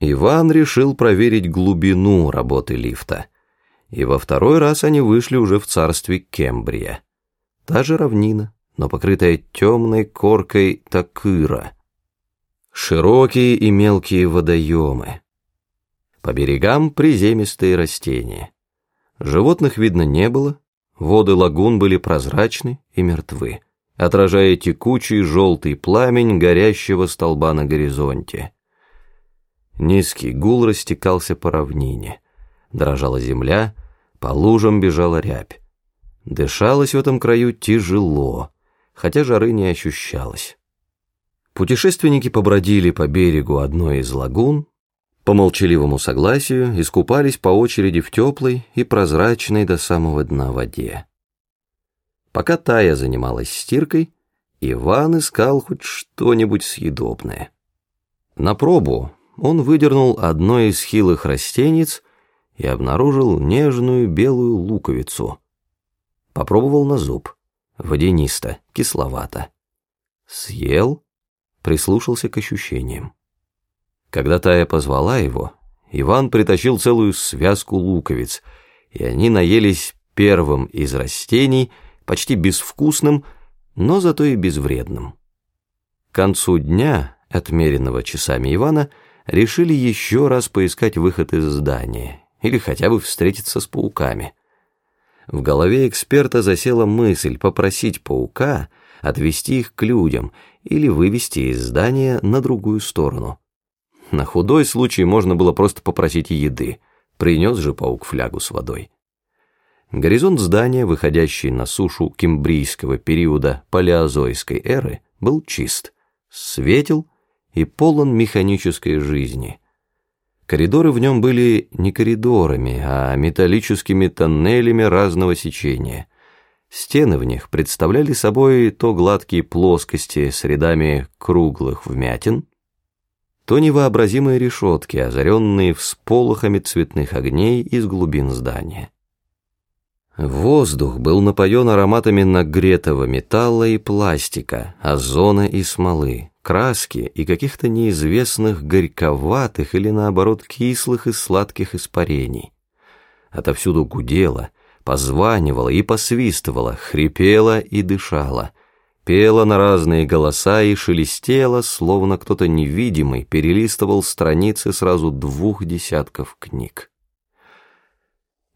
Иван решил проверить глубину работы лифта. И во второй раз они вышли уже в царстве Кембрия. Та же равнина, но покрытая темной коркой такыра. Широкие и мелкие водоемы. По берегам приземистые растения. Животных видно не было, воды лагун были прозрачны и мертвы, отражая текучий желтый пламень горящего столба на горизонте. Низкий гул растекался по равнине. Дрожала земля, по лужам бежала рябь. Дышалось в этом краю тяжело, хотя жары не ощущалось. Путешественники побродили по берегу одной из лагун, по молчаливому согласию искупались по очереди в теплой и прозрачной до самого дна воде. Пока Тая занималась стиркой, Иван искал хоть что-нибудь съедобное. На пробу он выдернул одно из хилых растениц и обнаружил нежную белую луковицу. Попробовал на зуб. Водянисто, кисловато. Съел, прислушался к ощущениям. Когда Тая позвала его, Иван притащил целую связку луковиц, и они наелись первым из растений, почти безвкусным, но зато и безвредным. К концу дня, отмеренного часами Ивана, решили еще раз поискать выход из здания или хотя бы встретиться с пауками. В голове эксперта засела мысль попросить паука отвести их к людям или вывести из здания на другую сторону. На худой случай можно было просто попросить еды, принес же паук флягу с водой. Горизонт здания, выходящий на сушу кембрийского периода палеозойской эры, был чист, светел и полон механической жизни. Коридоры в нем были не коридорами, а металлическими тоннелями разного сечения. Стены в них представляли собой то гладкие плоскости с рядами круглых вмятин, то невообразимые решетки, озаренные всполохами цветных огней из глубин здания. Воздух был напоен ароматами нагретого металла и пластика, озона и смолы, краски и каких-то неизвестных горьковатых или наоборот кислых и сладких испарений. Отовсюду гудело, позванивало и посвистывало, хрипело и дышало, пело на разные голоса и шелестело, словно кто-то невидимый перелистывал страницы сразу двух десятков книг.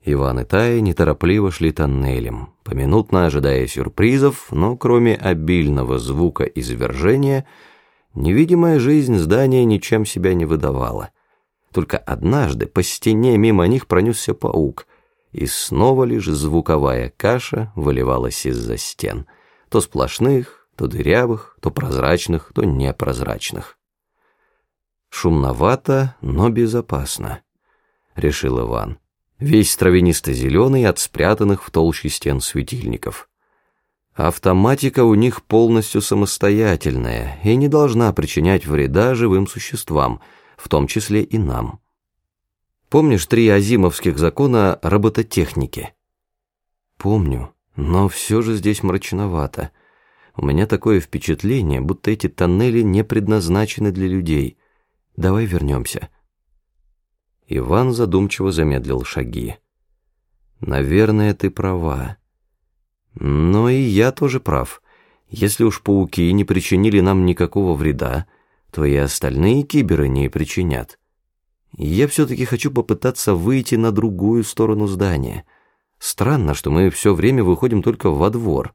Иван и Тая неторопливо шли тоннелем, поминутно ожидая сюрпризов, но кроме обильного звука извержения, невидимая жизнь здания ничем себя не выдавала. Только однажды по стене мимо них пронесся паук, и снова лишь звуковая каша выливалась из-за стен, то сплошных, то дырявых, то прозрачных, то непрозрачных. «Шумновато, но безопасно», — решил Иван весь травянисто-зеленый от спрятанных в толще стен светильников. Автоматика у них полностью самостоятельная и не должна причинять вреда живым существам, в том числе и нам. Помнишь три азимовских закона робототехники? Помню, но все же здесь мрачновато. У меня такое впечатление, будто эти тоннели не предназначены для людей. Давай вернемся. Иван задумчиво замедлил шаги. «Наверное, ты права. Но и я тоже прав. Если уж пауки не причинили нам никакого вреда, то и остальные киберы не причинят. Я все-таки хочу попытаться выйти на другую сторону здания. Странно, что мы все время выходим только во двор».